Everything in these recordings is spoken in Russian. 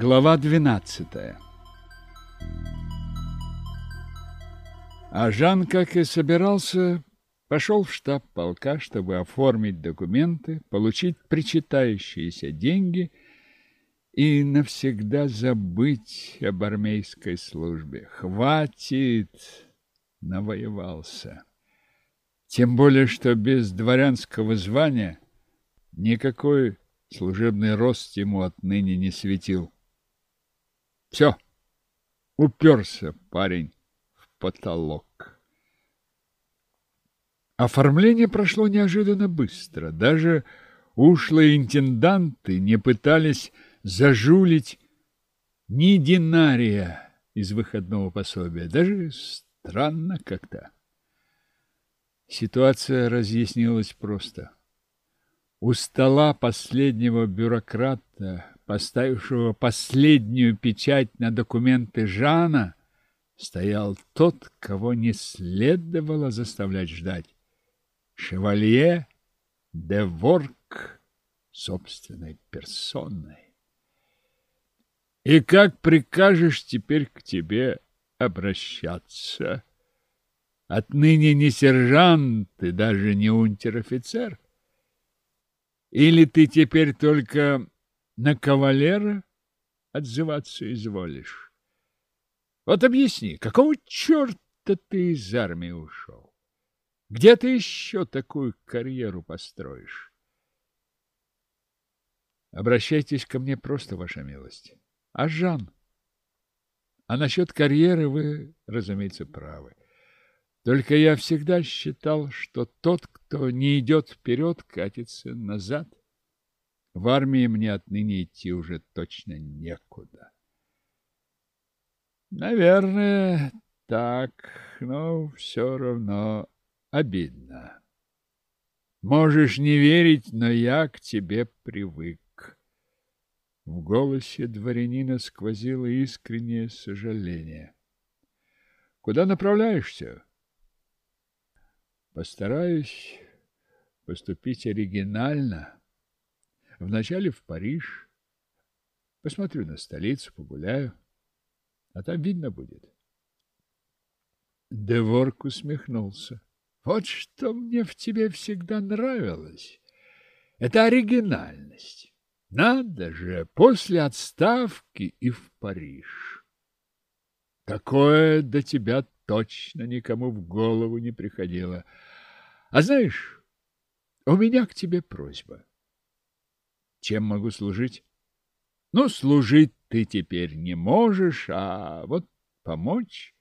Глава 12 А Жан, как и собирался, пошел в штаб полка, чтобы оформить документы, получить причитающиеся деньги и навсегда забыть об армейской службе. Хватит! Навоевался. Тем более, что без дворянского звания никакой служебный рост ему отныне не светил. Все, уперся парень в потолок. Оформление прошло неожиданно быстро. Даже ушлые интенданты не пытались зажулить ни динария из выходного пособия. Даже странно как-то. Ситуация разъяснилась просто. У стола последнего бюрократа поставившего последнюю печать на документы Жана, стоял тот, кого не следовало заставлять ждать. Шевалье де Ворк собственной персоной. И как прикажешь теперь к тебе обращаться? Отныне не сержант и даже не унтер-офицер? Или ты теперь только на кавалера отзываться изволишь. Вот объясни, какого черта ты из армии ушел? Где ты еще такую карьеру построишь? Обращайтесь ко мне просто, ваша милость. А Жан? А насчет карьеры вы, разумеется, правы. Только я всегда считал, что тот, кто не идет вперед, катится назад. В армии мне отныне идти уже точно некуда. Наверное, так, но все равно обидно. Можешь не верить, но я к тебе привык. В голосе дворянина сквозило искреннее сожаление. Куда направляешься? Постараюсь поступить оригинально. Вначале в Париж. Посмотрю на столицу, погуляю. А там видно будет. Деворк усмехнулся. Вот что мне в тебе всегда нравилось. Это оригинальность. Надо же, после отставки и в Париж. Такое до тебя точно никому в голову не приходило. А знаешь, у меня к тебе просьба. Чем могу служить? Ну, служить ты теперь не можешь, а вот помочь,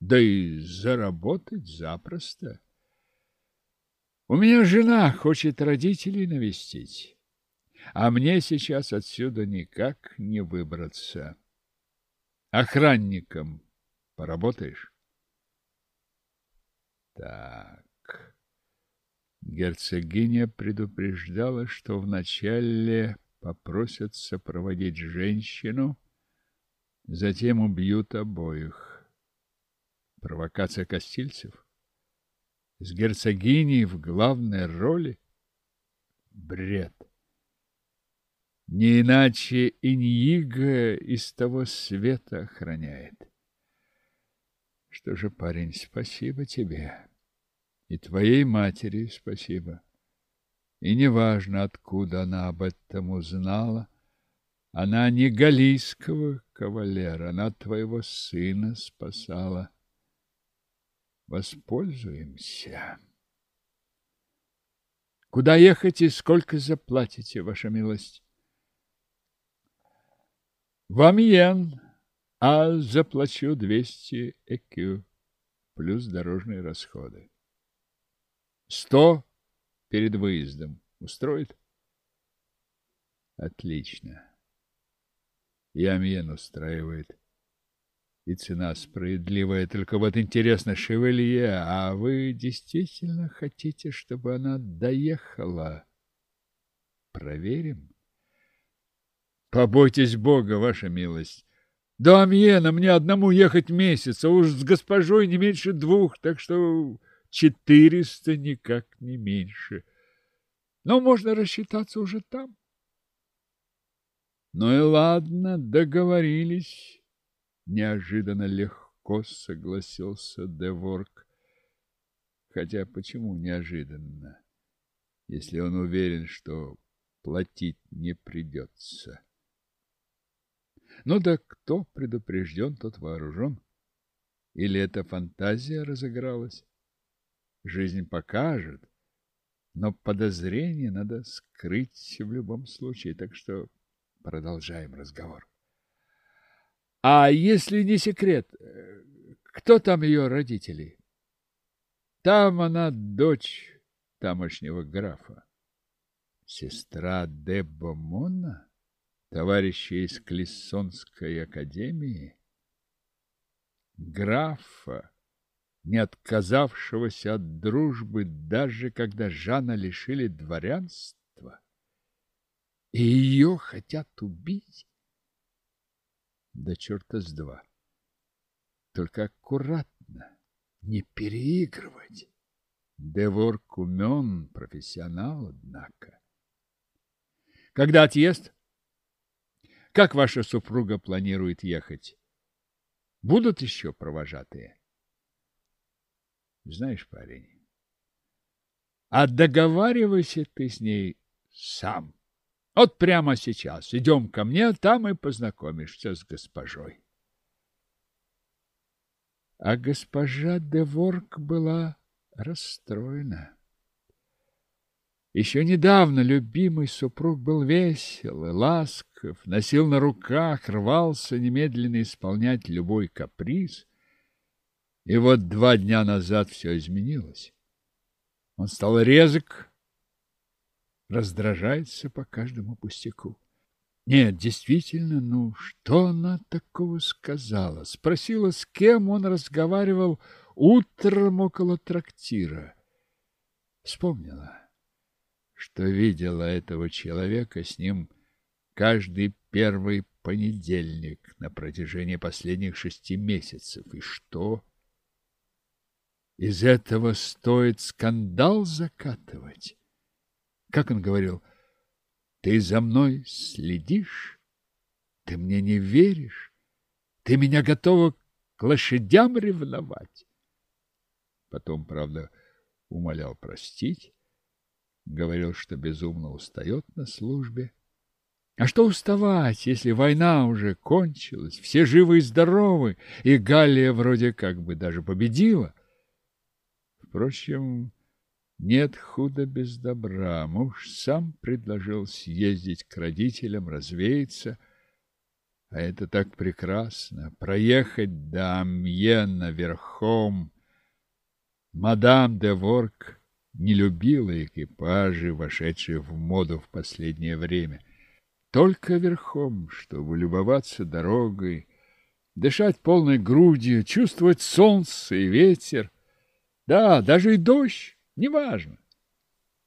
да и заработать запросто. У меня жена хочет родителей навестить, а мне сейчас отсюда никак не выбраться. Охранником поработаешь? Так. Герцогиня предупреждала, что вначале попросят сопроводить женщину, затем убьют обоих. Провокация Костильцев? С герцогиней в главной роли? Бред! Не иначе Иньига из того света охраняет. Что же, парень, спасибо тебе. И твоей матери спасибо. И неважно, откуда она об этом узнала, она не галийского кавалера, она твоего сына спасала. Воспользуемся. Куда ехать и сколько заплатите, ваша милость? Вам йен, а заплачу двести экю, плюс дорожные расходы. Сто перед выездом. Устроит? Отлично. Ямьен устраивает. И цена справедливая. Только вот интересно, Шевелье, а вы действительно хотите, чтобы она доехала? Проверим. Побойтесь Бога, ваша милость. До Амьена мне одному ехать месяц, а уж с госпожой не меньше двух, так что четыреста никак не меньше. Но можно рассчитаться уже там. Ну и ладно, договорились. Неожиданно легко согласился Деворк. Хотя почему неожиданно, если он уверен, что платить не придется? Ну да кто предупрежден, тот вооружен. Или эта фантазия разыгралась? Жизнь покажет, но подозрение надо скрыть в любом случае, так что продолжаем разговор. А если не секрет, кто там ее родители? Там она дочь тамошнего графа. Сестра Дебба Монна, товарища из Клессонской академии, графа, не отказавшегося от дружбы, даже когда Жана лишили дворянства. И ее хотят убить? Да черта с два. Только аккуратно, не переигрывать. Деворк умен, профессионал, однако. Когда отъезд? Как ваша супруга планирует ехать? Будут еще провожатые? Знаешь, парень, а договаривайся ты с ней сам. Вот прямо сейчас идем ко мне, там и познакомишься с госпожой. А госпожа Деворк была расстроена. Еще недавно любимый супруг был весел и ласков, носил на руках, рвался немедленно исполнять любой каприз. И вот два дня назад все изменилось. Он стал резок, раздражается по каждому пустяку. Нет, действительно, ну что она такого сказала? Спросила, с кем он разговаривал утром около трактира. Вспомнила, что видела этого человека с ним каждый первый понедельник на протяжении последних шести месяцев. И что? Из этого стоит скандал закатывать? Как он говорил, ты за мной следишь? Ты мне не веришь? Ты меня готова к лошадям ревновать? Потом, правда, умолял простить, говорил, что безумно устает на службе. А что уставать, если война уже кончилась, все живы и здоровы, и Галлия вроде как бы даже победила? Впрочем, нет худа без добра. Муж сам предложил съездить к родителям, развеяться, а это так прекрасно — проехать до Амьена верхом, Мадам де Ворк не любила экипажи, вошедшие в моду в последнее время. Только верхом, чтобы любоваться дорогой, дышать полной грудью, чувствовать солнце и ветер. Да, даже и дождь, неважно.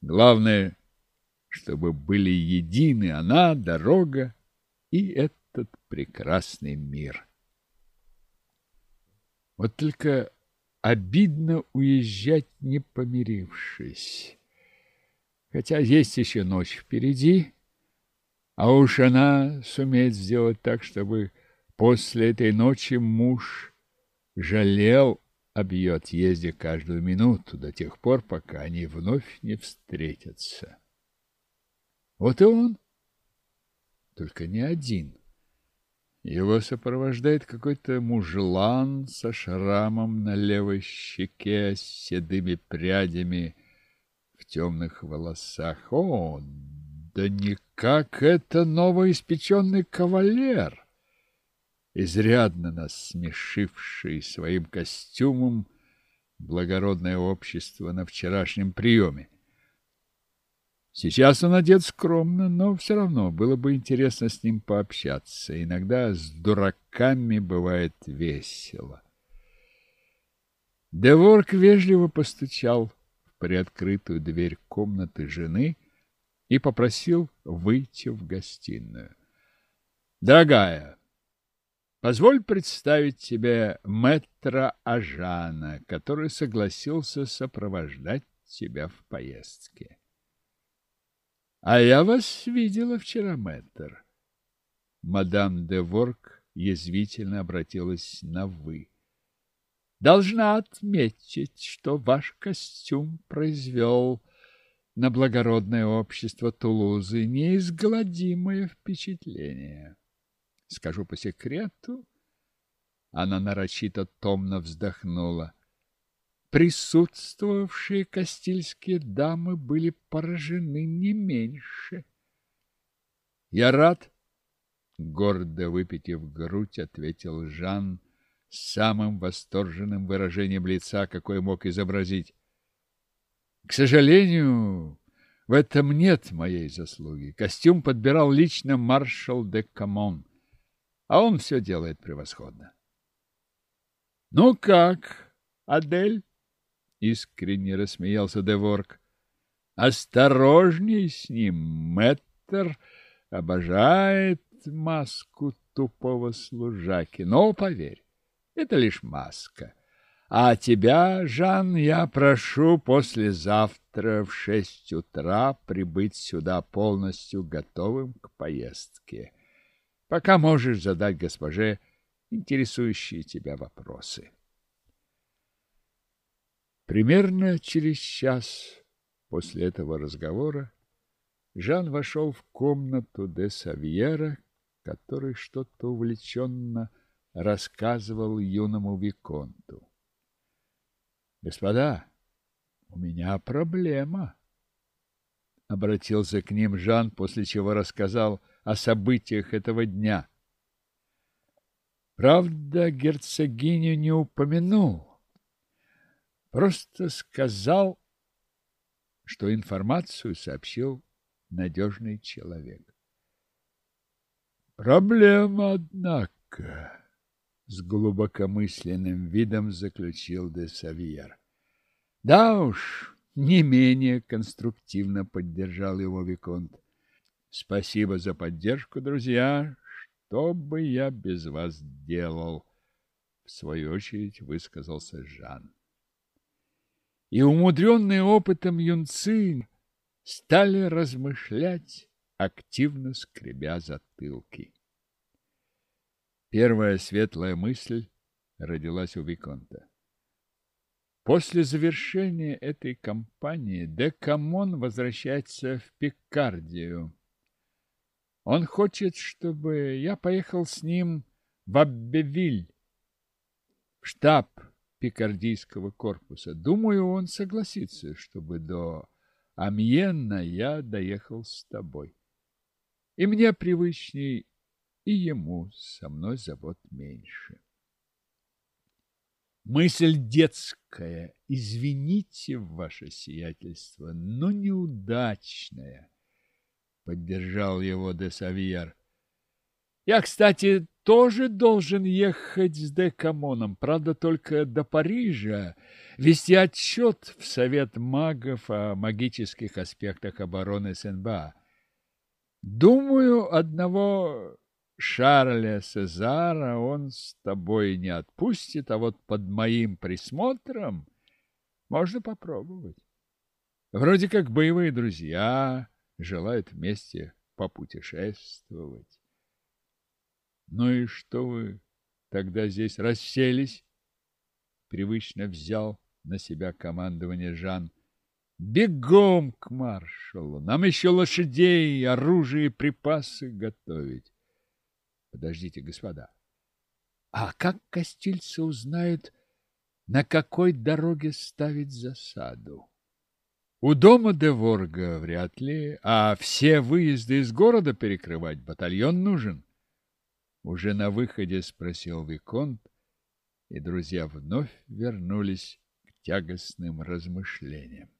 Главное, чтобы были едины она, дорога и этот прекрасный мир. Вот только Обидно уезжать, не помирившись. Хотя есть еще ночь впереди, а уж она сумеет сделать так, чтобы после этой ночи муж жалел об ее отъезде каждую минуту до тех пор, пока они вновь не встретятся. Вот и он, только не один. Его сопровождает какой-то мужлан со шрамом на левой щеке, с седыми прядями в темных волосах. О, да никак это новоиспеченный кавалер, изрядно нас смешивший своим костюмом благородное общество на вчерашнем приеме. Сейчас он одет скромно, но все равно было бы интересно с ним пообщаться. Иногда с дураками бывает весело. Деворк вежливо постучал в приоткрытую дверь комнаты жены и попросил выйти в гостиную. «Дорогая, позволь представить тебе мэтра Ажана, который согласился сопровождать тебя в поездке». А я вас видела вчера, мэтр. Мадам де Ворк язвительно обратилась на «вы». Должна отметить, что ваш костюм произвел на благородное общество Тулузы неизгладимое впечатление. Скажу по секрету, она нарочито томно вздохнула. Присутствовавшие кастильские дамы были поражены не меньше. Я рад, гордо выпитив грудь, ответил Жан с самым восторженным выражением лица, какое мог изобразить. К сожалению, в этом нет моей заслуги. Костюм подбирал лично маршал де Камон, а он все делает превосходно. — Ну как, Адель? — искренне рассмеялся Деворг. — Осторожней с ним, мэтр обожает маску тупого служаки. Но поверь, это лишь маска. А тебя, Жан, я прошу послезавтра в шесть утра прибыть сюда полностью готовым к поездке. Пока можешь задать госпоже интересующие тебя вопросы. Примерно через час после этого разговора Жан вошел в комнату де Савьера, который что-то увлеченно рассказывал юному Виконту. Господа, у меня проблема. Обратился к ним Жан, после чего рассказал о событиях этого дня. Правда, герцогиню не упомянул. Просто сказал, что информацию сообщил надежный человек. Проблема, однако с глубокомысленным видом заключил де Савьер. Да уж, не менее конструктивно поддержал его Виконт. Спасибо за поддержку, друзья. Что бы я без вас делал? В свою очередь высказался Жан. И умудренные опытом юнцы стали размышлять, активно скребя затылки. Первая светлая мысль родилась у Виконта. После завершения этой кампании де Камон возвращается в Пикардию. Он хочет, чтобы я поехал с ним в Аббевиль, в штаб пикардийского корпуса. Думаю, он согласится, чтобы до Амьена я доехал с тобой. И мне привычней и ему со мной забот меньше. Мысль детская, извините, ваше сиятельство, но неудачная, поддержал его де Савьер. Я, кстати, тоже должен ехать с Декамоном, правда, только до Парижа, вести отчет в Совет магов о магических аспектах обороны Сенба. Думаю, одного Шарля Сезара он с тобой не отпустит, а вот под моим присмотром можно попробовать. Вроде как боевые друзья желают вместе попутешествовать. Ну и что вы тогда здесь расселись? Привычно взял на себя командование Жан. Бегом к маршалу! Нам еще лошадей, оружие и припасы готовить. Подождите, господа. А как костильцы узнают, на какой дороге ставить засаду? У дома Деворга вряд ли, а все выезды из города перекрывать батальон нужен. Уже на выходе спросил Виконт, и друзья вновь вернулись к тягостным размышлениям.